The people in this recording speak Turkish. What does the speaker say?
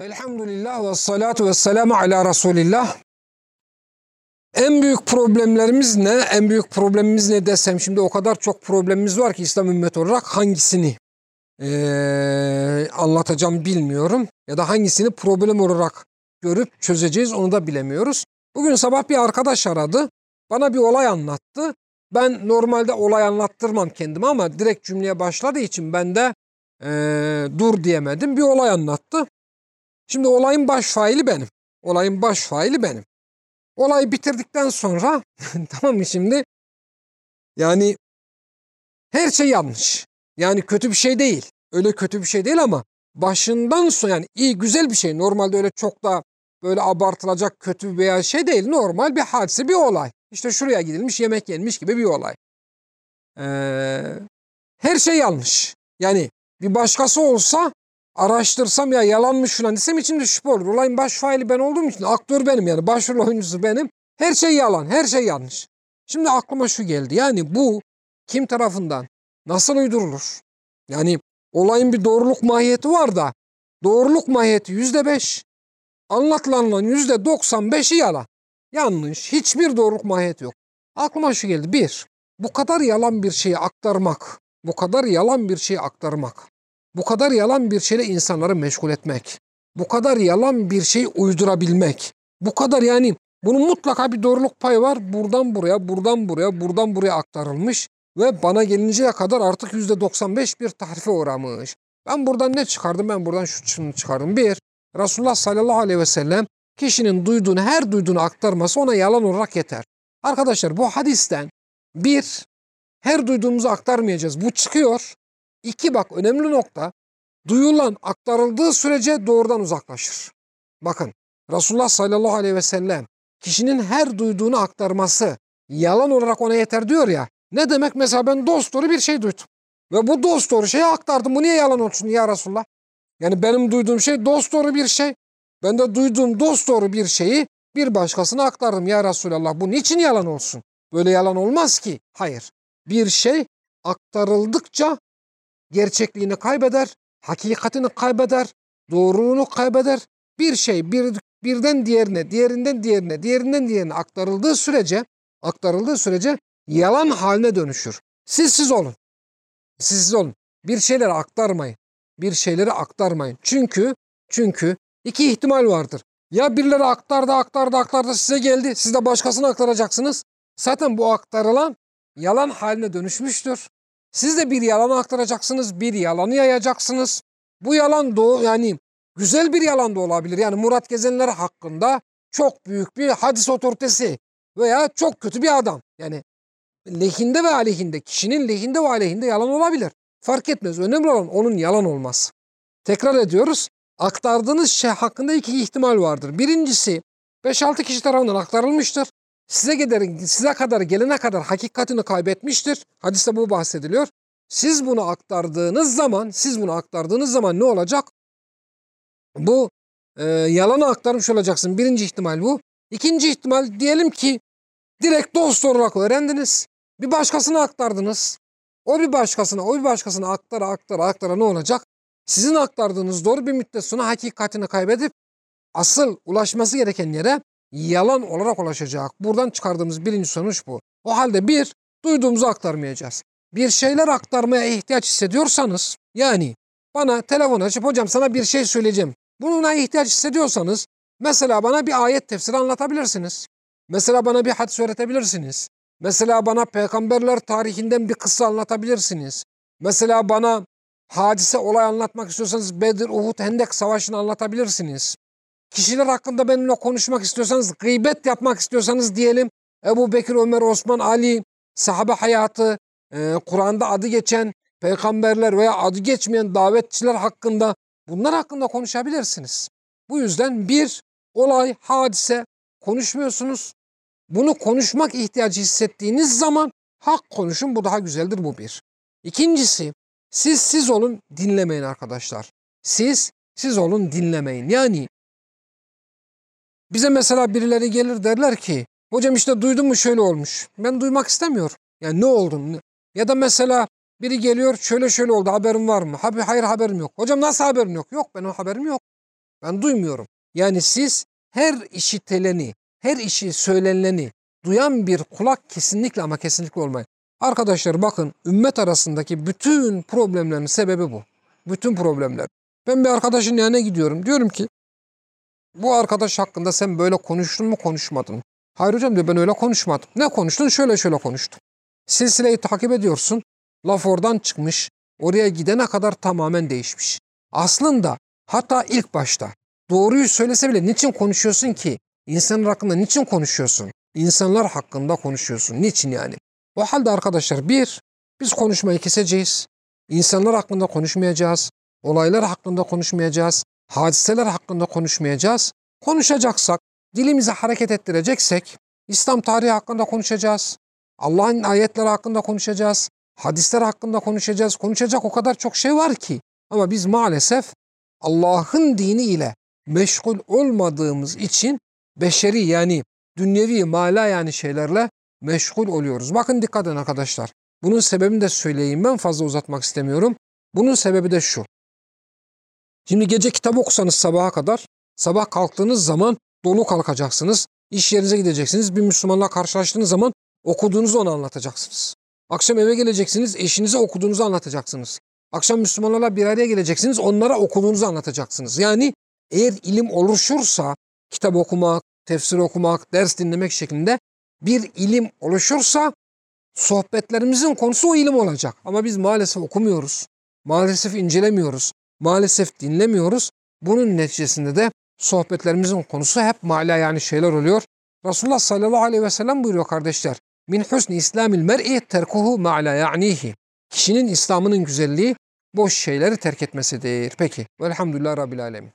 Elhamdülillah ve salatu ve selamu ala Resulillah. En büyük problemlerimiz ne? En büyük problemimiz ne desem şimdi o kadar çok problemimiz var ki İslam ümmeti olarak hangisini ee, anlatacağım bilmiyorum. Ya da hangisini problem olarak görüp çözeceğiz onu da bilemiyoruz. Bugün sabah bir arkadaş aradı. Bana bir olay anlattı. Ben normalde olay anlattırmam kendime ama direkt cümleye başladığı için ben de ee, dur diyemedim. Bir olay anlattı. Şimdi olayın baş faili benim. Olayın baş faili benim. Olayı bitirdikten sonra tamam mı şimdi? Yani her şey yanlış. Yani kötü bir şey değil. Öyle kötü bir şey değil ama başından sonra yani iyi güzel bir şey. Normalde öyle çok da böyle abartılacak kötü veya şey değil. Normal bir hadise bir olay. İşte şuraya gidilmiş yemek yenmiş gibi bir olay. Ee, her şey yanlış. Yani bir başkası olsa araştırsam ya yalanmış falan desem içimde şüphe olur. Olayın baş faili ben olduğum için aktör benim yani başrol oyuncusu benim. Her şey yalan, her şey yanlış. Şimdi aklıma şu geldi. Yani bu kim tarafından nasıl uydurulur? Yani olayın bir doğruluk mahiyeti var da doğruluk mahiyeti yüzde beş. Anlatılanların yüzde doksan beşi yalan. Yanlış. Hiçbir doğruluk mahiyeti yok. Aklıma şu geldi. Bir, bu kadar yalan bir şeyi aktarmak, bu kadar yalan bir şeyi aktarmak bu kadar yalan bir şeyle insanları meşgul etmek, bu kadar yalan bir şey uydurabilmek, bu kadar yani bunun mutlaka bir doğruluk payı var. Buradan buraya, buradan buraya, buradan buraya aktarılmış ve bana gelinceye kadar artık %95 bir tahrife uğramış. Ben buradan ne çıkardım? Ben buradan şu şunu çıkardım. Bir, Resulullah sallallahu aleyhi ve sellem kişinin duyduğunu, her duyduğunu aktarması ona yalan olarak yeter. Arkadaşlar bu hadisten bir, her duyduğumuzu aktarmayacağız. Bu çıkıyor. İki bak önemli nokta duyulan aktarıldığı sürece doğrudan uzaklaşır. Bakın Resulullah sallallahu aleyhi ve sellem kişinin her duyduğunu aktarması yalan olarak ona yeter diyor ya. Ne demek mesela ben dost doğru bir şey duydum. Ve bu dost doğru şeyi aktardım. Bu niye yalan olsun ya Resulullah? Yani benim duyduğum şey dost doğru bir şey. Ben de duyduğum dost doğru bir şeyi bir başkasına aktardım ya Resulallah. Bu niçin yalan olsun? Böyle yalan olmaz ki. Hayır. Bir şey aktarıldıkça gerçekliğini kaybeder, hakikatini kaybeder, doğruluğunu kaybeder. Bir şey bir, birden diğerine, diğerinden diğerine, diğerinden diğerine aktarıldığı sürece, aktarıldığı sürece yalan haline dönüşür. Siz siz olun. Siz siz olun. Bir şeyleri aktarmayın. Bir şeyleri aktarmayın. Çünkü çünkü iki ihtimal vardır. Ya birileri aktardı, aktardı, aktardı size geldi. Siz de başkasına aktaracaksınız. Zaten bu aktarılan yalan haline dönüşmüştür. Siz de bir yalan aktaracaksınız, bir yalanı yayacaksınız. Bu yalan doğu yani güzel bir yalan da olabilir. Yani Murat Gezenler hakkında çok büyük bir hadis otoritesi veya çok kötü bir adam. Yani lehinde ve aleyhinde, kişinin lehinde ve aleyhinde yalan olabilir. Fark etmez. Önemli olan onun yalan olması. Tekrar ediyoruz. Aktardığınız şey hakkında iki ihtimal vardır. Birincisi 5-6 kişi tarafından aktarılmıştır size kadar, size kadar gelene kadar hakikatini kaybetmiştir. Hadiste bu bahsediliyor. Siz bunu aktardığınız zaman, siz bunu aktardığınız zaman ne olacak? Bu e, yalanı aktarmış olacaksın. Birinci ihtimal bu. İkinci ihtimal diyelim ki direkt dost olarak öğrendiniz. Bir başkasına aktardınız. O bir başkasına, o bir başkasına aktara aktara aktara ne olacak? Sizin aktardığınız doğru bir müddet sonra hakikatini kaybedip asıl ulaşması gereken yere yalan olarak ulaşacak. Buradan çıkardığımız birinci sonuç bu. O halde bir, duyduğumuzu aktarmayacağız. Bir şeyler aktarmaya ihtiyaç hissediyorsanız, yani bana telefon açıp hocam sana bir şey söyleyeceğim. Bununla ihtiyaç hissediyorsanız, mesela bana bir ayet tefsiri anlatabilirsiniz. Mesela bana bir hadis öğretebilirsiniz. Mesela bana peygamberler tarihinden bir kıssa anlatabilirsiniz. Mesela bana hadise olay anlatmak istiyorsanız Bedir, Uhud, Hendek savaşını anlatabilirsiniz. Kişiler hakkında benimle konuşmak istiyorsanız, gıybet yapmak istiyorsanız diyelim Ebu Bekir, Ömer, Osman, Ali, sahabe hayatı, e, Kur'an'da adı geçen peygamberler veya adı geçmeyen davetçiler hakkında bunlar hakkında konuşabilirsiniz. Bu yüzden bir olay, hadise konuşmuyorsunuz. Bunu konuşmak ihtiyacı hissettiğiniz zaman hak konuşun bu daha güzeldir bu bir. İkincisi siz siz olun dinlemeyin arkadaşlar. Siz siz olun dinlemeyin. Yani bize mesela birileri gelir derler ki hocam işte duydun mu şöyle olmuş. Ben duymak istemiyorum. Yani ne oldun? Ya da mesela biri geliyor şöyle şöyle oldu haberin var mı? Hayır haberim yok. Hocam nasıl haberin yok? Yok benim haberim yok. Ben duymuyorum. Yani siz her işiteleni, her işi söyleneni duyan bir kulak kesinlikle ama kesinlikle olmayın. Arkadaşlar bakın ümmet arasındaki bütün problemlerin sebebi bu. Bütün problemler. Ben bir arkadaşın yanına gidiyorum. Diyorum ki bu arkadaş hakkında sen böyle konuştun mu konuşmadın? Hayır hocam diyor ben öyle konuşmadım. Ne konuştun? Şöyle şöyle konuştum. Silsileyi takip ediyorsun. Laf oradan çıkmış. Oraya gidene kadar tamamen değişmiş. Aslında hatta ilk başta doğruyu söylese bile niçin konuşuyorsun ki? İnsanlar hakkında niçin konuşuyorsun? İnsanlar hakkında konuşuyorsun. Niçin yani? O halde arkadaşlar bir, biz konuşmayı keseceğiz. İnsanlar hakkında konuşmayacağız. Olaylar hakkında konuşmayacağız. Hadiseler hakkında konuşmayacağız. Konuşacaksak, dilimizi hareket ettireceksek, İslam tarihi hakkında konuşacağız. Allah'ın ayetleri hakkında konuşacağız. Hadisler hakkında konuşacağız. Konuşacak o kadar çok şey var ki. Ama biz maalesef Allah'ın dini ile meşgul olmadığımız için beşeri yani dünyevi mala yani şeylerle meşgul oluyoruz. Bakın dikkat edin arkadaşlar. Bunun sebebini de söyleyeyim ben fazla uzatmak istemiyorum. Bunun sebebi de şu. Şimdi gece kitap okusanız sabaha kadar, sabah kalktığınız zaman dolu kalkacaksınız. İş yerinize gideceksiniz. Bir Müslümanla karşılaştığınız zaman okuduğunuzu ona anlatacaksınız. Akşam eve geleceksiniz, eşinize okuduğunuzu anlatacaksınız. Akşam Müslümanlarla bir araya geleceksiniz, onlara okuduğunuzu anlatacaksınız. Yani eğer ilim oluşursa, kitap okumak, tefsir okumak, ders dinlemek şeklinde bir ilim oluşursa sohbetlerimizin konusu o ilim olacak. Ama biz maalesef okumuyoruz. Maalesef incelemiyoruz. Maalesef dinlemiyoruz. Bunun neticesinde de sohbetlerimizin konusu hep mala yani şeyler oluyor. Resulullah sallallahu aleyhi ve sellem buyuruyor kardeşler. Min husni islamil mer'i terkuhu ma'la ya'nihi. Kişinin İslam'ının güzelliği boş şeyleri terk etmesidir. Peki. Velhamdülillah Rabbil Alemin.